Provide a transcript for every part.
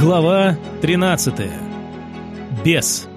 Глава 13. Бес.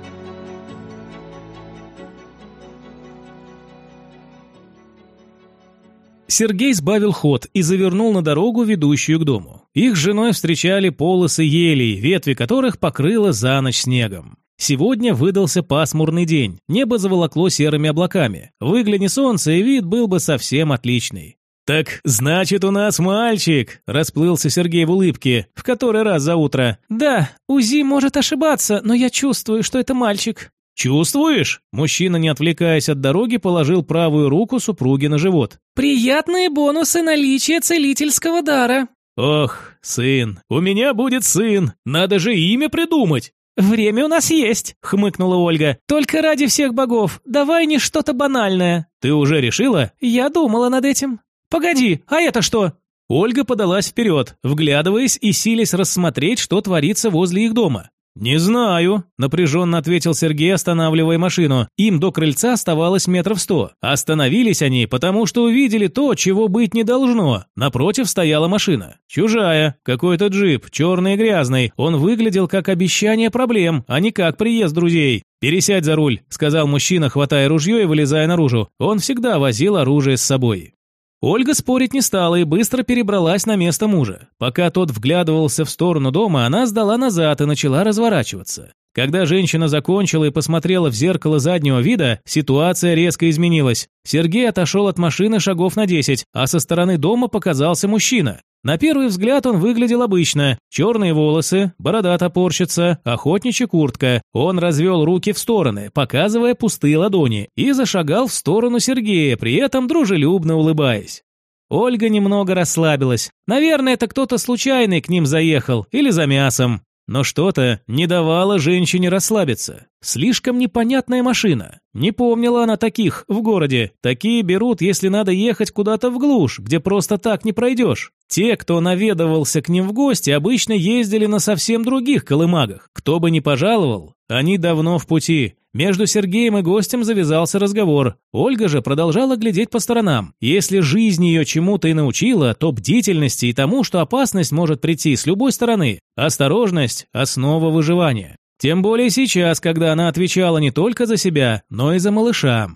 Сергей сбавил ход и завернул на дорогу, ведущую к дому. Их с женой встречали полосы елей, ветви которых покрыло за ночь снегом. Сегодня выдался пасмурный день, небо заволокло серыми облаками. Выгляни солнце, и вид был бы совсем отличный. «Так, значит, у нас мальчик!» – расплылся Сергей в улыбке, в который раз за утро. «Да, УЗИ может ошибаться, но я чувствую, что это мальчик». «Чувствуешь?» Мужчина, не отвлекаясь от дороги, положил правую руку супруги на живот. «Приятные бонусы наличия целительского дара». «Ох, сын, у меня будет сын, надо же имя придумать!» «Время у нас есть», — хмыкнула Ольга. «Только ради всех богов, давай не что-то банальное». «Ты уже решила?» «Я думала над этим». «Погоди, а это что?» Ольга подалась вперед, вглядываясь и силясь рассмотреть, что творится возле их дома. «Не знаю», – напряженно ответил Сергей, останавливая машину. Им до крыльца оставалось метров сто. Остановились они, потому что увидели то, чего быть не должно. Напротив стояла машина. Чужая, какой-то джип, черный и грязный. Он выглядел как обещание проблем, а не как приезд друзей. «Пересядь за руль», – сказал мужчина, хватая ружье и вылезая наружу. Он всегда возил оружие с собой. Ольга спорить не стала и быстро перебралась на место мужа. Пока тот вглядывался в сторону дома, она сдала назад и начала разворачиваться. Когда женщина закончила и посмотрела в зеркало заднего вида, ситуация резко изменилась. Сергей отошел от машины шагов на 10, а со стороны дома показался мужчина. На первый взгляд он выглядел обычно. Черные волосы, борода топорщится, охотничья куртка. Он развел руки в стороны, показывая пустые ладони, и зашагал в сторону Сергея, при этом дружелюбно улыбаясь. Ольга немного расслабилась. Наверное, это кто-то случайный к ним заехал или за мясом. Но что-то не давало женщине расслабиться. Слишком непонятная машина. Не помнила она таких в городе. Такие берут, если надо ехать куда-то в глушь, где просто так не пройдешь. Те, кто наведывался к ним в гости, обычно ездили на совсем других колымагах. Кто бы ни пожаловал, они давно в пути. Между Сергеем и гостем завязался разговор. Ольга же продолжала глядеть по сторонам. Если жизнь ее чему-то и научила, то бдительности и тому, что опасность может прийти с любой стороны. Осторожность – основа выживания. Тем более сейчас, когда она отвечала не только за себя, но и за малыша.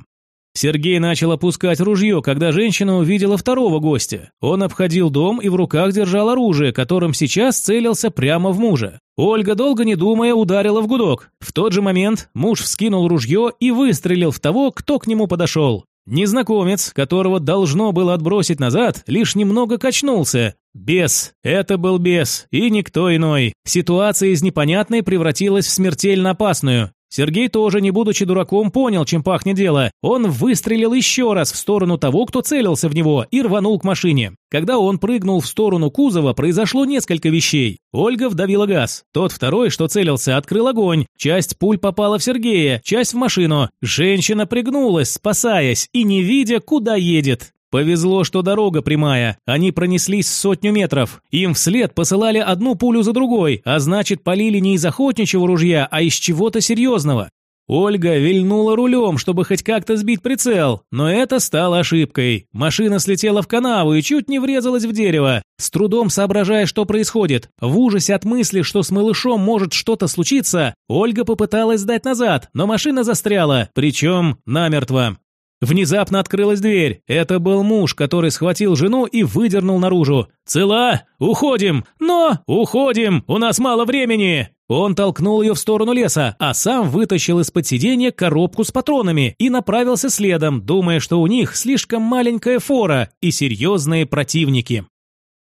Сергей начал опускать ружье, когда женщина увидела второго гостя. Он обходил дом и в руках держал оружие, которым сейчас целился прямо в мужа. Ольга, долго не думая, ударила в гудок. В тот же момент муж вскинул ружье и выстрелил в того, кто к нему подошел. Незнакомец, которого должно было отбросить назад, лишь немного качнулся. Бес. Это был бес, и никто иной. Ситуация из непонятной превратилась в смертельно опасную. Сергей тоже, не будучи дураком, понял, чем пахнет дело. Он выстрелил еще раз в сторону того, кто целился в него, и рванул к машине. Когда он прыгнул в сторону кузова, произошло несколько вещей. Ольга вдавила газ. Тот второй, что целился, открыл огонь. Часть пуль попала в Сергея, часть в машину. Женщина пригнулась, спасаясь, и не видя, куда едет. Повезло, что дорога прямая. Они пронеслись сотню метров. Им вслед посылали одну пулю за другой, а значит, полили не из охотничьего ружья, а из чего-то серьезного. Ольга вильнула рулем, чтобы хоть как-то сбить прицел, но это стало ошибкой. Машина слетела в канаву и чуть не врезалась в дерево. С трудом соображая, что происходит, в ужасе от мысли, что с малышом может что-то случиться, Ольга попыталась сдать назад, но машина застряла, причем намертво. Внезапно открылась дверь. Это был муж, который схватил жену и выдернул наружу. «Цела? Уходим! Но! Уходим! У нас мало времени!» Он толкнул ее в сторону леса, а сам вытащил из-под сиденья коробку с патронами и направился следом, думая, что у них слишком маленькая фора и серьезные противники.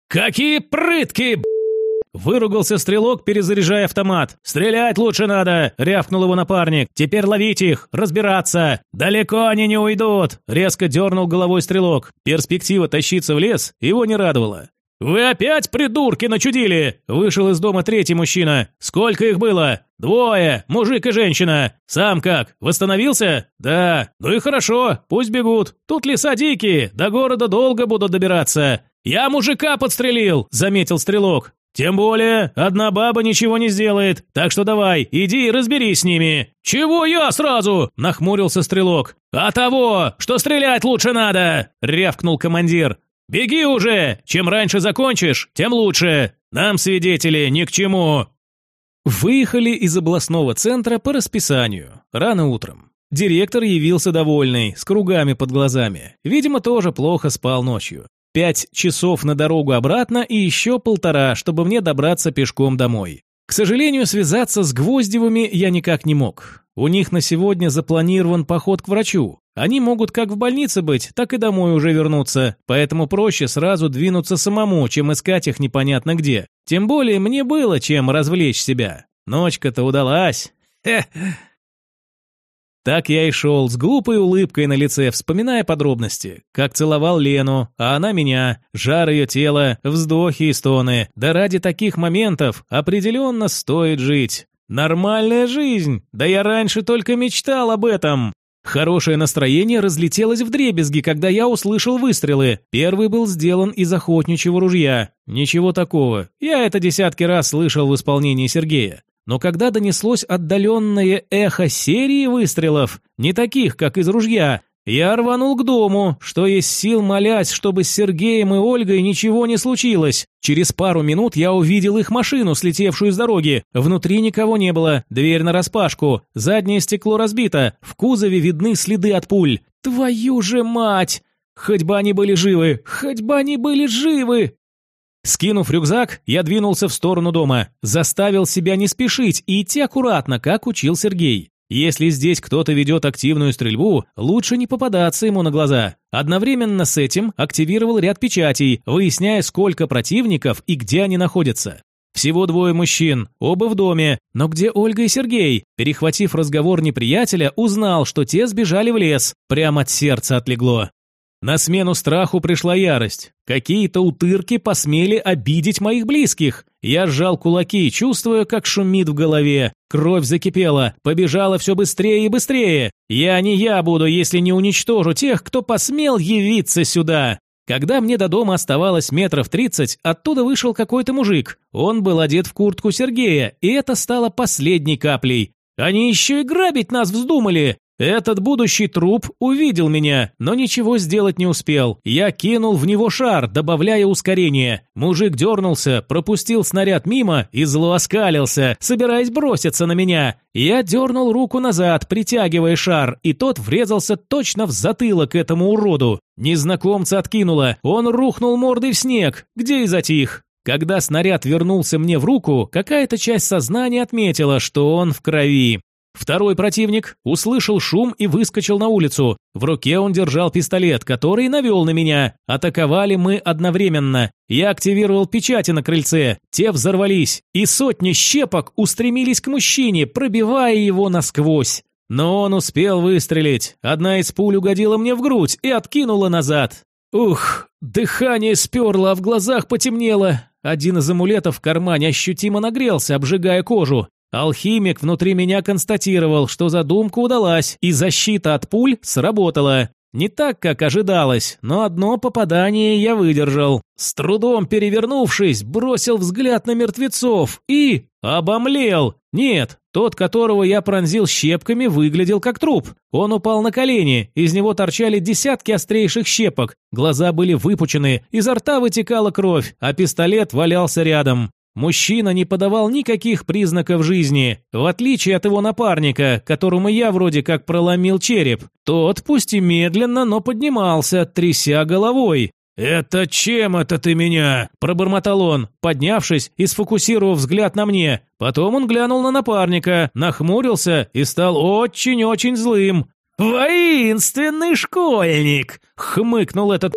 «Какие прытки, Выругался стрелок, перезаряжая автомат. «Стрелять лучше надо!» – рявкнул его напарник. «Теперь ловить их! Разбираться!» «Далеко они не уйдут!» – резко дернул головой стрелок. Перспектива тащиться в лес его не радовала. «Вы опять, придурки, начудили?» Вышел из дома третий мужчина. «Сколько их было?» «Двое, мужик и женщина. Сам как, восстановился?» «Да. Ну и хорошо, пусть бегут. Тут леса дикие, до города долго будут добираться». «Я мужика подстрелил», — заметил стрелок. «Тем более, одна баба ничего не сделает, так что давай, иди и разберись с ними». «Чего я сразу?» – нахмурился стрелок. «А того, что стрелять лучше надо!» – рявкнул командир. «Беги уже! Чем раньше закончишь, тем лучше! Нам, свидетели, ни к чему!» Выехали из областного центра по расписанию, рано утром. Директор явился довольный, с кругами под глазами. Видимо, тоже плохо спал ночью. Пять часов на дорогу обратно и еще полтора, чтобы мне добраться пешком домой. К сожалению, связаться с Гвоздевыми я никак не мог. У них на сегодня запланирован поход к врачу. Они могут как в больнице быть, так и домой уже вернуться, поэтому проще сразу двинуться самому, чем искать их непонятно где. Тем более мне было чем развлечь себя. Ночка-то удалась. Хе. Так я и шел с глупой улыбкой на лице, вспоминая подробности. Как целовал Лену, а она меня, жар ее тела, вздохи и стоны. Да ради таких моментов определенно стоит жить. Нормальная жизнь! Да я раньше только мечтал об этом. Хорошее настроение разлетелось в дребезги, когда я услышал выстрелы. Первый был сделан из охотничьего ружья. Ничего такого. Я это десятки раз слышал в исполнении Сергея. Но когда донеслось отдаленное эхо серии выстрелов, не таких, как из ружья, я рванул к дому, что есть сил молясь, чтобы с Сергеем и Ольгой ничего не случилось. Через пару минут я увидел их машину, слетевшую с дороги. Внутри никого не было, дверь нараспашку, заднее стекло разбито, в кузове видны следы от пуль. Твою же мать! Хоть бы они были живы, хоть бы они были живы! Скинув рюкзак, я двинулся в сторону дома, заставил себя не спешить и идти аккуратно, как учил Сергей. Если здесь кто-то ведет активную стрельбу, лучше не попадаться ему на глаза. Одновременно с этим активировал ряд печатей, выясняя, сколько противников и где они находятся. Всего двое мужчин, оба в доме, но где Ольга и Сергей? Перехватив разговор неприятеля, узнал, что те сбежали в лес. Прямо от сердца отлегло. На смену страху пришла ярость. Какие-то утырки посмели обидеть моих близких. Я сжал кулаки, чувствуя, как шумит в голове. Кровь закипела, побежала все быстрее и быстрее. Я не я буду, если не уничтожу тех, кто посмел явиться сюда. Когда мне до дома оставалось метров тридцать, оттуда вышел какой-то мужик. Он был одет в куртку Сергея, и это стало последней каплей. Они еще и грабить нас вздумали. Этот будущий труп увидел меня, но ничего сделать не успел. Я кинул в него шар, добавляя ускорение. Мужик дернулся, пропустил снаряд мимо и зло оскалился, собираясь броситься на меня. Я дернул руку назад, притягивая шар, и тот врезался точно в затылок этому уроду. Незнакомца откинуло, он рухнул мордой в снег, где и затих. Когда снаряд вернулся мне в руку, какая-то часть сознания отметила, что он в крови. Второй противник услышал шум и выскочил на улицу. В руке он держал пистолет, который навел на меня. Атаковали мы одновременно. Я активировал печати на крыльце. Те взорвались, и сотни щепок устремились к мужчине, пробивая его насквозь. Но он успел выстрелить. Одна из пуль угодила мне в грудь и откинула назад. Ух, дыхание сперло, а в глазах потемнело. Один из амулетов в кармане ощутимо нагрелся, обжигая кожу. Алхимик внутри меня констатировал, что задумка удалась, и защита от пуль сработала. Не так, как ожидалось, но одно попадание я выдержал. С трудом перевернувшись, бросил взгляд на мертвецов и... обомлел. Нет, тот, которого я пронзил щепками, выглядел как труп. Он упал на колени, из него торчали десятки острейших щепок, глаза были выпучены, изо рта вытекала кровь, а пистолет валялся рядом. Мужчина не подавал никаких признаков жизни, в отличие от его напарника, которому я вроде как проломил череп. Тот, пусть и медленно, но поднимался, тряся головой. «Это чем это ты меня?» – пробормотал он, поднявшись и сфокусировав взгляд на мне. Потом он глянул на напарника, нахмурился и стал очень-очень злым. «Воинственный школьник!» – хмыкнул этот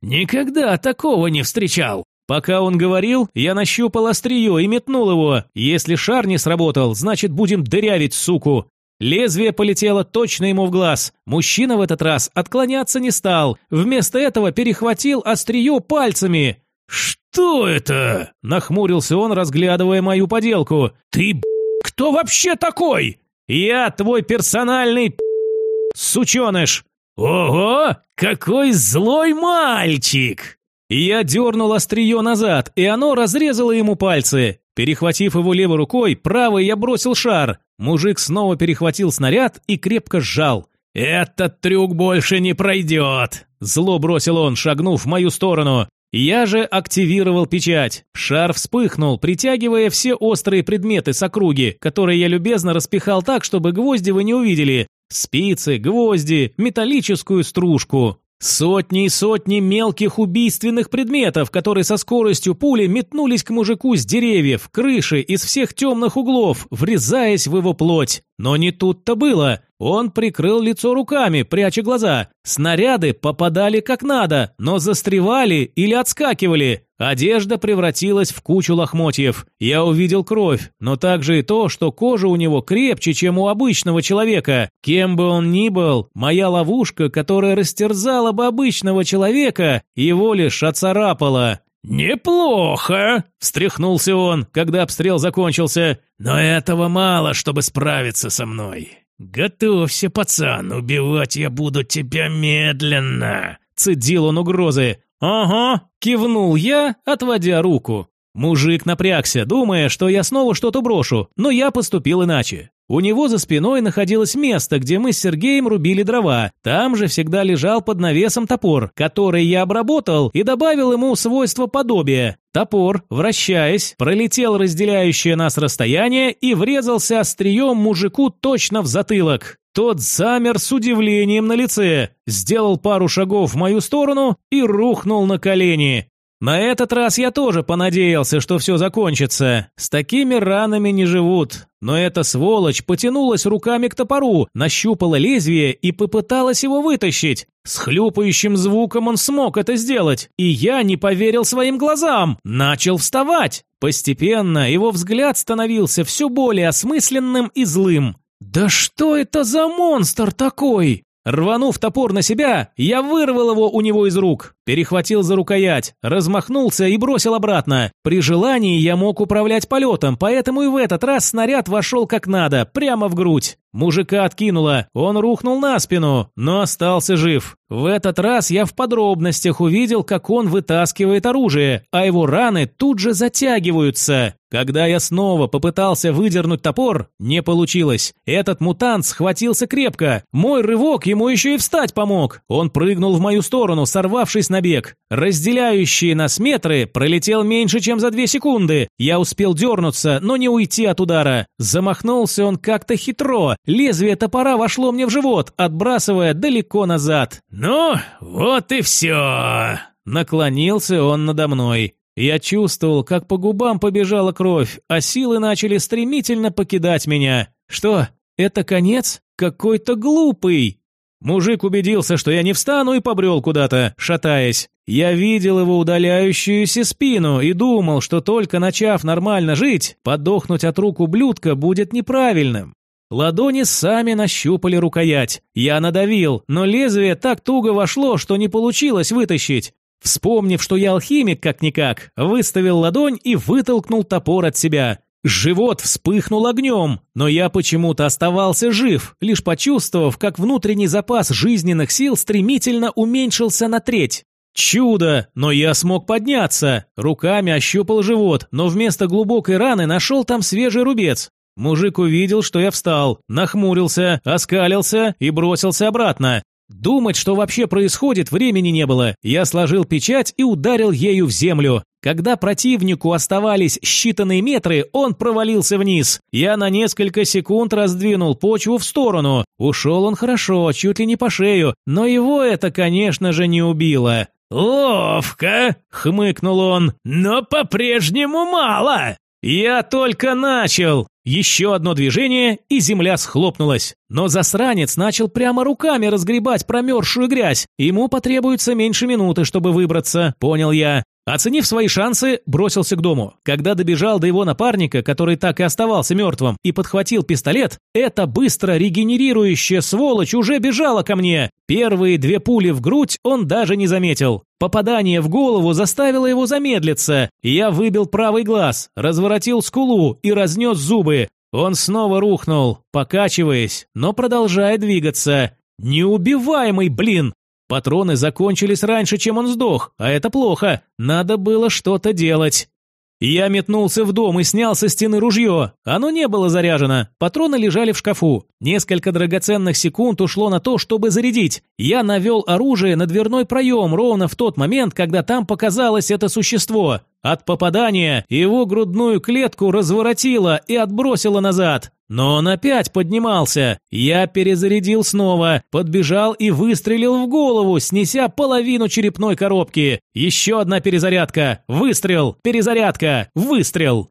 «Никогда такого не встречал!» Пока он говорил, я нащупал острие и метнул его. Если шар не сработал, значит будем дырявить суку. Лезвие полетело точно ему в глаз. Мужчина в этот раз отклоняться не стал. Вместо этого перехватил острие пальцами. «Что это?» – нахмурился он, разглядывая мою поделку. «Ты, кто вообще такой?» «Я твой персональный сученыш». «Ого, какой злой мальчик!» Я дернул острие назад, и оно разрезало ему пальцы. Перехватив его левой рукой, правой я бросил шар. Мужик снова перехватил снаряд и крепко сжал. «Этот трюк больше не пройдет!» Зло бросил он, шагнув в мою сторону. Я же активировал печать. Шар вспыхнул, притягивая все острые предметы с округи, которые я любезно распихал так, чтобы гвозди вы не увидели. Спицы, гвозди, металлическую стружку. Сотни и сотни мелких убийственных предметов, которые со скоростью пули метнулись к мужику с деревьев, крыши, из всех темных углов, врезаясь в его плоть. Но не тут-то было. Он прикрыл лицо руками, пряча глаза. Снаряды попадали как надо, но застревали или отскакивали. Одежда превратилась в кучу лохмотьев. Я увидел кровь, но также и то, что кожа у него крепче, чем у обычного человека. Кем бы он ни был, моя ловушка, которая растерзала бы обычного человека, его лишь оцарапала. «Неплохо!» – встряхнулся он, когда обстрел закончился. «Но этого мало, чтобы справиться со мной. Готовься, пацан, убивать я буду тебя медленно!» – цедил он угрозы. «Ага», – кивнул я, отводя руку. Мужик напрягся, думая, что я снова что-то брошу, но я поступил иначе. У него за спиной находилось место, где мы с Сергеем рубили дрова. Там же всегда лежал под навесом топор, который я обработал и добавил ему свойство подобия. Топор, вращаясь, пролетел разделяющее нас расстояние и врезался острием мужику точно в затылок. Тот замер с удивлением на лице, сделал пару шагов в мою сторону и рухнул на колени. На этот раз я тоже понадеялся, что все закончится. С такими ранами не живут. Но эта сволочь потянулась руками к топору, нащупала лезвие и попыталась его вытащить. С хлюпающим звуком он смог это сделать, и я не поверил своим глазам. Начал вставать. Постепенно его взгляд становился все более осмысленным и злым. «Да что это за монстр такой?» Рванув топор на себя, я вырвал его у него из рук, перехватил за рукоять, размахнулся и бросил обратно. При желании я мог управлять полетом, поэтому и в этот раз снаряд вошел как надо, прямо в грудь. Мужика откинуло, он рухнул на спину, но остался жив. В этот раз я в подробностях увидел, как он вытаскивает оружие, а его раны тут же затягиваются. Когда я снова попытался выдернуть топор, не получилось. Этот мутант схватился крепко. Мой рывок ему еще и встать помог. Он прыгнул в мою сторону, сорвавшись на бег. Разделяющие нас метры пролетел меньше, чем за две секунды. Я успел дернуться, но не уйти от удара. Замахнулся он как-то хитро. Лезвие топора вошло мне в живот, отбрасывая далеко назад. «Ну, вот и все!» Наклонился он надо мной. Я чувствовал, как по губам побежала кровь, а силы начали стремительно покидать меня. Что, это конец? Какой-то глупый. Мужик убедился, что я не встану и побрел куда-то, шатаясь. Я видел его удаляющуюся спину и думал, что только начав нормально жить, подохнуть от рук ублюдка будет неправильным. Ладони сами нащупали рукоять. Я надавил, но лезвие так туго вошло, что не получилось вытащить. Вспомнив, что я алхимик как-никак, выставил ладонь и вытолкнул топор от себя. Живот вспыхнул огнем, но я почему-то оставался жив, лишь почувствовав, как внутренний запас жизненных сил стремительно уменьшился на треть. Чудо! Но я смог подняться. Руками ощупал живот, но вместо глубокой раны нашел там свежий рубец. Мужик увидел, что я встал, нахмурился, оскалился и бросился обратно. Думать, что вообще происходит, времени не было. Я сложил печать и ударил ею в землю. Когда противнику оставались считанные метры, он провалился вниз. Я на несколько секунд раздвинул почву в сторону. Ушел он хорошо, чуть ли не по шею, но его это, конечно же, не убило. «Ловко!» — хмыкнул он. «Но по-прежнему мало!» «Я только начал!» Еще одно движение, и земля схлопнулась. Но засранец начал прямо руками разгребать промерзшую грязь. Ему потребуется меньше минуты, чтобы выбраться, понял я. Оценив свои шансы, бросился к дому. Когда добежал до его напарника, который так и оставался мертвым, и подхватил пистолет, эта быстро регенерирующая сволочь уже бежала ко мне. Первые две пули в грудь он даже не заметил. Попадание в голову заставило его замедлиться. Я выбил правый глаз, разворотил скулу и разнес зубы. Он снова рухнул, покачиваясь, но продолжая двигаться. Неубиваемый, блин! Патроны закончились раньше, чем он сдох, а это плохо. Надо было что-то делать. Я метнулся в дом и снял со стены ружье. Оно не было заряжено. Патроны лежали в шкафу. Несколько драгоценных секунд ушло на то, чтобы зарядить. Я навел оружие на дверной проем ровно в тот момент, когда там показалось это существо. От попадания его грудную клетку разворотило и отбросило назад. Но он опять поднимался. Я перезарядил снова, подбежал и выстрелил в голову, снеся половину черепной коробки. Еще одна перезарядка. Выстрел. Перезарядка. Выстрел.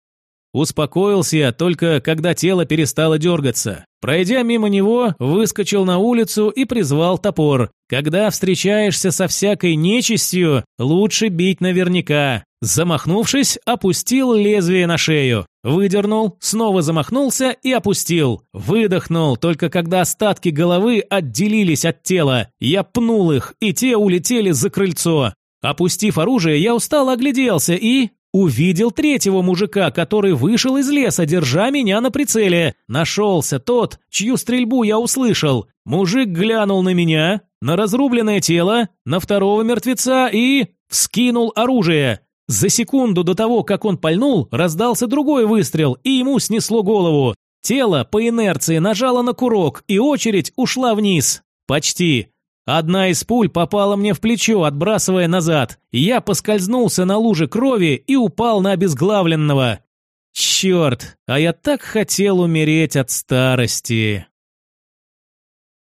Успокоился я только, когда тело перестало дергаться. Пройдя мимо него, выскочил на улицу и призвал топор. Когда встречаешься со всякой нечистью, лучше бить наверняка. Замахнувшись, опустил лезвие на шею. Выдернул, снова замахнулся и опустил. Выдохнул, только когда остатки головы отделились от тела. Я пнул их, и те улетели за крыльцо. Опустив оружие, я устало огляделся и... Увидел третьего мужика, который вышел из леса, держа меня на прицеле. Нашелся тот, чью стрельбу я услышал. Мужик глянул на меня, на разрубленное тело, на второго мертвеца и... вскинул оружие. За секунду до того, как он пальнул, раздался другой выстрел, и ему снесло голову. Тело по инерции нажало на курок, и очередь ушла вниз. Почти. Одна из пуль попала мне в плечо, отбрасывая назад. Я поскользнулся на луже крови и упал на обезглавленного. Черт, а я так хотел умереть от старости.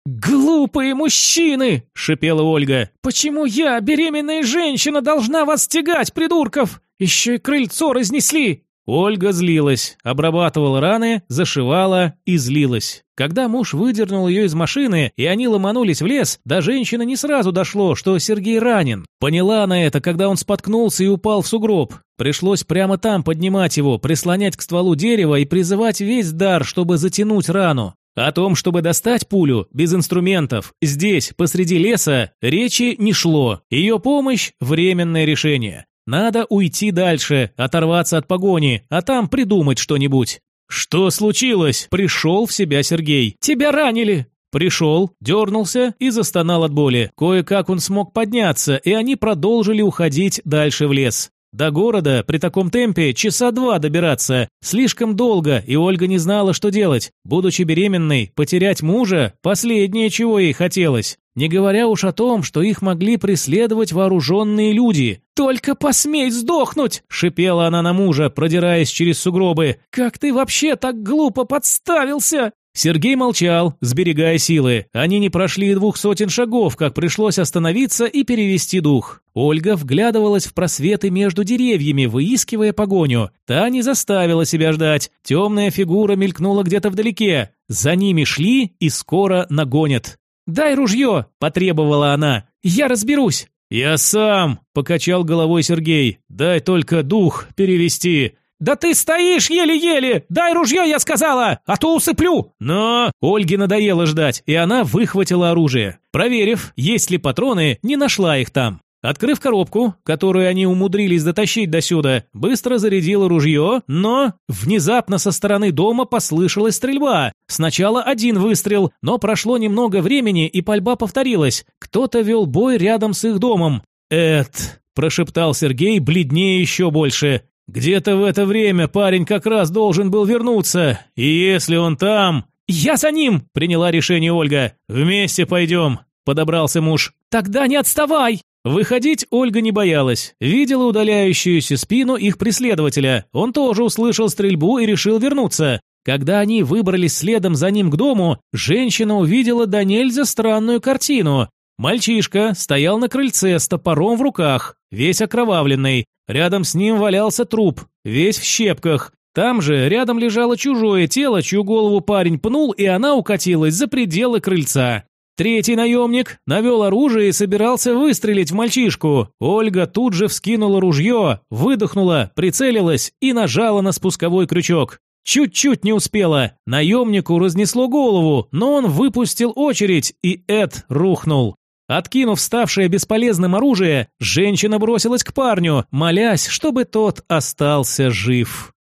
«Глупые мужчины!» – шипела Ольга. «Почему я, беременная женщина, должна вас тягать, придурков? Еще и крыльцо разнесли!» Ольга злилась, обрабатывала раны, зашивала и злилась. Когда муж выдернул ее из машины, и они ломанулись в лес, до женщины не сразу дошло, что Сергей ранен. Поняла она это, когда он споткнулся и упал в сугроб. Пришлось прямо там поднимать его, прислонять к стволу дерева и призывать весь дар, чтобы затянуть рану. О том, чтобы достать пулю без инструментов здесь, посреди леса, речи не шло. Ее помощь – временное решение. Надо уйти дальше, оторваться от погони, а там придумать что-нибудь. «Что случилось?» – пришел в себя Сергей. «Тебя ранили!» Пришел, дернулся и застонал от боли. Кое-как он смог подняться, и они продолжили уходить дальше в лес. До города при таком темпе часа два добираться. Слишком долго, и Ольга не знала, что делать. Будучи беременной, потерять мужа – последнее, чего ей хотелось. Не говоря уж о том, что их могли преследовать вооруженные люди. «Только посмей сдохнуть!» – шипела она на мужа, продираясь через сугробы. «Как ты вообще так глупо подставился?» Сергей молчал, сберегая силы. Они не прошли двух сотен шагов, как пришлось остановиться и перевести дух. Ольга вглядывалась в просветы между деревьями, выискивая погоню. Та не заставила себя ждать. Темная фигура мелькнула где-то вдалеке. За ними шли и скоро нагонят. «Дай ружье!» – потребовала она. «Я разберусь!» «Я сам!» – покачал головой Сергей. «Дай только дух перевести!» «Да ты стоишь еле-еле! Дай ружье, я сказала, а то усыплю!» Но Ольге надоело ждать, и она выхватила оружие. Проверив, есть ли патроны, не нашла их там. Открыв коробку, которую они умудрились дотащить до сюда, быстро зарядила ружье, но внезапно со стороны дома послышалась стрельба. Сначала один выстрел, но прошло немного времени, и пальба повторилась. Кто-то вел бой рядом с их домом. «Эд», – прошептал Сергей, бледнее еще больше. Где-то в это время парень как раз должен был вернуться, и если он там... «Я за ним!» – приняла решение Ольга. «Вместе пойдем», – подобрался муж. «Тогда не отставай!» Выходить Ольга не боялась. Видела удаляющуюся спину их преследователя. Он тоже услышал стрельбу и решил вернуться. Когда они выбрались следом за ним к дому, женщина увидела до нельзя странную картину. Мальчишка стоял на крыльце с топором в руках, весь окровавленный. Рядом с ним валялся труп, весь в щепках. Там же рядом лежало чужое тело, чью голову парень пнул, и она укатилась за пределы крыльца. Третий наемник навел оружие и собирался выстрелить в мальчишку. Ольга тут же вскинула ружье, выдохнула, прицелилась и нажала на спусковой крючок. Чуть-чуть не успела. Наемнику разнесло голову, но он выпустил очередь, и Эд рухнул. Откинув ставшее бесполезным оружие, женщина бросилась к парню, молясь, чтобы тот остался жив.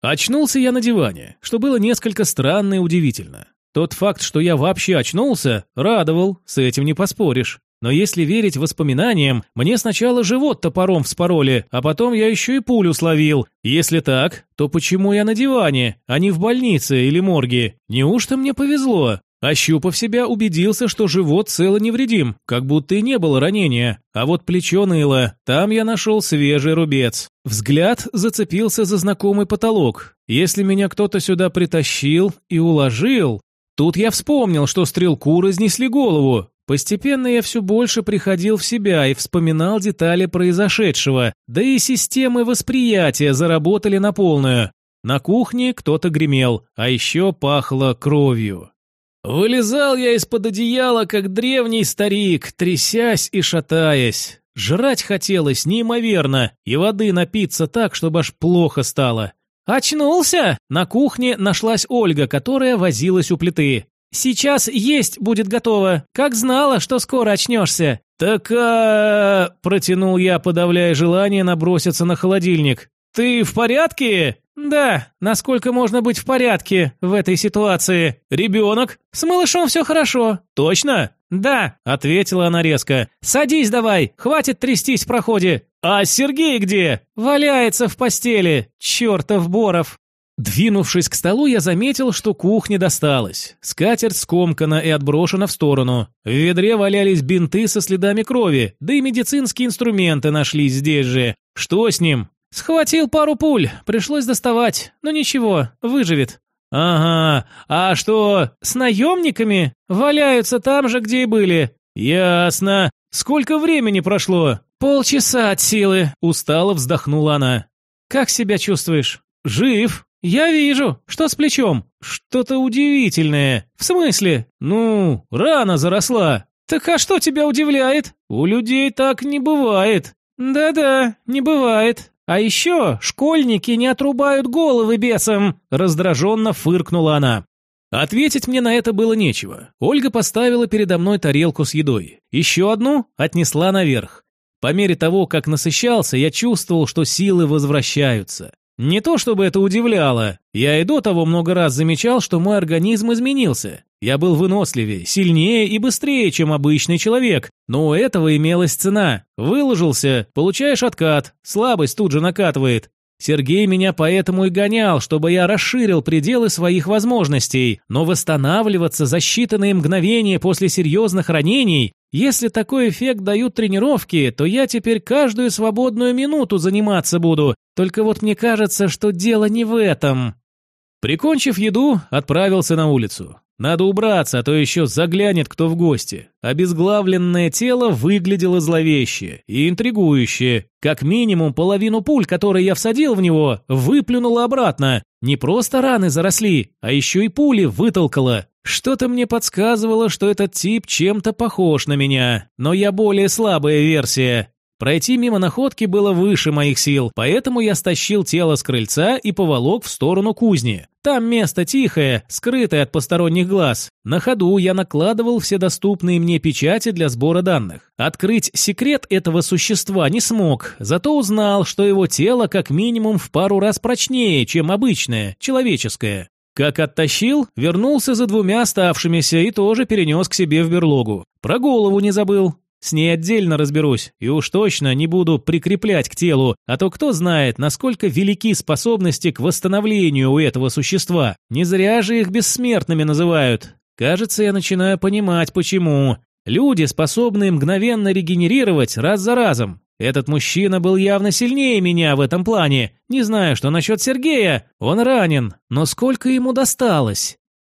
Очнулся я на диване, что было несколько странно и удивительно. Тот факт, что я вообще очнулся, радовал, с этим не поспоришь. но если верить воспоминаниям, мне сначала живот топором вспороли, а потом я еще и пулю словил. Если так, то почему я на диване, а не в больнице или морге? Неужто мне повезло? Ощупав себя, убедился, что живот цело невредим, как будто и не было ранения. А вот плечо ныло, там я нашел свежий рубец. Взгляд зацепился за знакомый потолок. Если меня кто-то сюда притащил и уложил... Тут я вспомнил, что стрелку разнесли голову. Постепенно я все больше приходил в себя и вспоминал детали произошедшего, да и системы восприятия заработали на полную. На кухне кто-то гремел, а еще пахло кровью. Вылезал я из-под одеяла, как древний старик, трясясь и шатаясь. Жрать хотелось неимоверно, и воды напиться так, чтобы аж плохо стало. «Очнулся?» На кухне нашлась Ольга, которая возилась у плиты. «Сейчас есть будет готово. Как знала, что скоро очнешься». «Так, а...» – протянул я, подавляя желание наброситься на холодильник. «Ты в порядке?» «Да, насколько можно быть в порядке в этой ситуации? Ребенок? С малышом все хорошо. Точно?» «Да», — ответила она резко. «Садись давай, хватит трястись в проходе». «А Сергей где?» «Валяется в постели. Чертов Боров». Двинувшись к столу, я заметил, что кухня досталась. Скатерть скомкана и отброшена в сторону. В ведре валялись бинты со следами крови, да и медицинские инструменты нашлись здесь же. Что с ним? «Схватил пару пуль, пришлось доставать, но ничего, выживет». «Ага, а что, с наемниками? Валяются там же, где и были». «Ясно. Сколько времени прошло?» «Полчаса от силы», — устало вздохнула она. «Как себя чувствуешь?» «Жив. Я вижу. Что с плечом?» «Что-то удивительное. В смысле?» «Ну, рана заросла». «Так а что тебя удивляет? У людей так не бывает». «Да-да, не бывает. А еще школьники не отрубают головы бесам!» Раздраженно фыркнула она. Ответить мне на это было нечего. Ольга поставила передо мной тарелку с едой. Еще одну отнесла наверх. По мере того, как насыщался, я чувствовал, что силы возвращаются. Не то чтобы это удивляло. Я и до того много раз замечал, что мой организм изменился. Я был выносливее, сильнее и быстрее, чем обычный человек. Но у этого имелась цена. Выложился, получаешь откат, слабость тут же накатывает. Сергей меня поэтому и гонял, чтобы я расширил пределы своих возможностей, но восстанавливаться за считанные мгновения после серьезных ранений если такой эффект дают тренировки, то я теперь каждую свободную минуту заниматься буду. Только вот мне кажется, что дело не в этом. Прикончив еду, отправился на улицу. Надо убраться, а то еще заглянет кто в гости. Обезглавленное тело выглядело зловеще и интригующе. Как минимум половину пуль, которые я всадил в него, выплюнуло обратно. Не просто раны заросли, а еще и пули вытолкало. Что-то мне подсказывало, что этот тип чем-то похож на меня, но я более слабая версия. Пройти мимо находки было выше моих сил, поэтому я стащил тело с крыльца и поволок в сторону кузни. Там место тихое, скрытое от посторонних глаз. На ходу я накладывал все доступные мне печати для сбора данных. Открыть секрет этого существа не смог, зато узнал, что его тело как минимум в пару раз прочнее, чем обычное, человеческое. Как оттащил, вернулся за двумя оставшимися и тоже перенес к себе в берлогу. Про голову не забыл. С ней отдельно разберусь, и уж точно не буду прикреплять к телу, а то кто знает, насколько велики способности к восстановлению у этого существа. Не зря же их бессмертными называют. Кажется, я начинаю понимать, почему. Люди, способные мгновенно регенерировать раз за разом, этот мужчина был явно сильнее меня в этом плане. Не знаю, что насчет Сергея. Он ранен, но сколько ему досталось?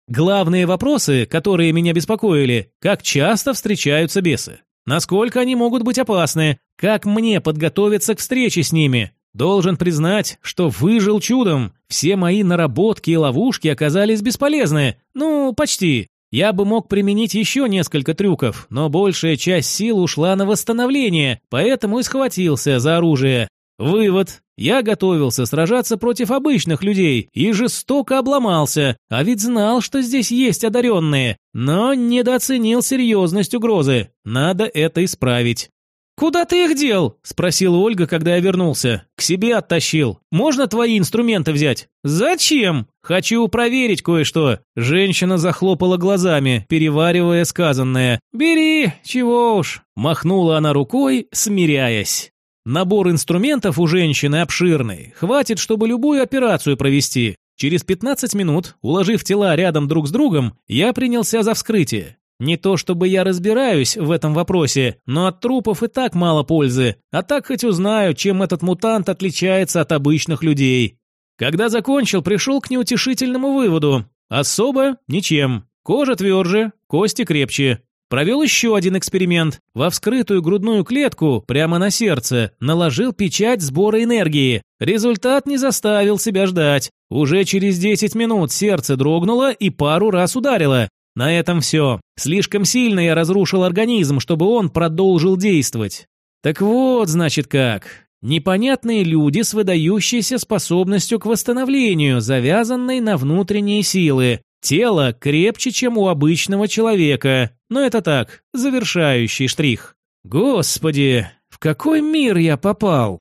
Главные вопросы, которые меня беспокоили, как часто встречаются бесы? Насколько они могут быть опасны? Как мне подготовиться к встрече с ними? Должен признать, что выжил чудом. Все мои наработки и ловушки оказались бесполезны. Ну, почти. Я бы мог применить еще несколько трюков, но большая часть сил ушла на восстановление, поэтому и схватился за оружие. Вывод. Я готовился сражаться против обычных людей и жестоко обломался, а ведь знал, что здесь есть одаренные, но недооценил серьезность угрозы. Надо это исправить. «Куда ты их дел?» – спросила Ольга, когда я вернулся. «К себе оттащил. Можно твои инструменты взять?» «Зачем?» «Хочу проверить кое-что». Женщина захлопала глазами, переваривая сказанное. «Бери, чего уж». Махнула она рукой, смиряясь. Набор инструментов у женщины обширный, хватит, чтобы любую операцию провести. Через 15 минут, уложив тела рядом друг с другом, я принялся за вскрытие. Не то чтобы я разбираюсь в этом вопросе, но от трупов и так мало пользы, а так хоть узнаю, чем этот мутант отличается от обычных людей. Когда закончил, пришел к неутешительному выводу. Особо ничем. Кожа тверже, кости крепче. Провел еще один эксперимент. Во вскрытую грудную клетку, прямо на сердце, наложил печать сбора энергии. Результат не заставил себя ждать. Уже через 10 минут сердце дрогнуло и пару раз ударило. На этом все. Слишком сильно я разрушил организм, чтобы он продолжил действовать. Так вот, значит, как. Непонятные люди с выдающейся способностью к восстановлению, завязанной на внутренние силы. Тело крепче, чем у обычного человека. Но это так, завершающий штрих. Господи, в какой мир я попал?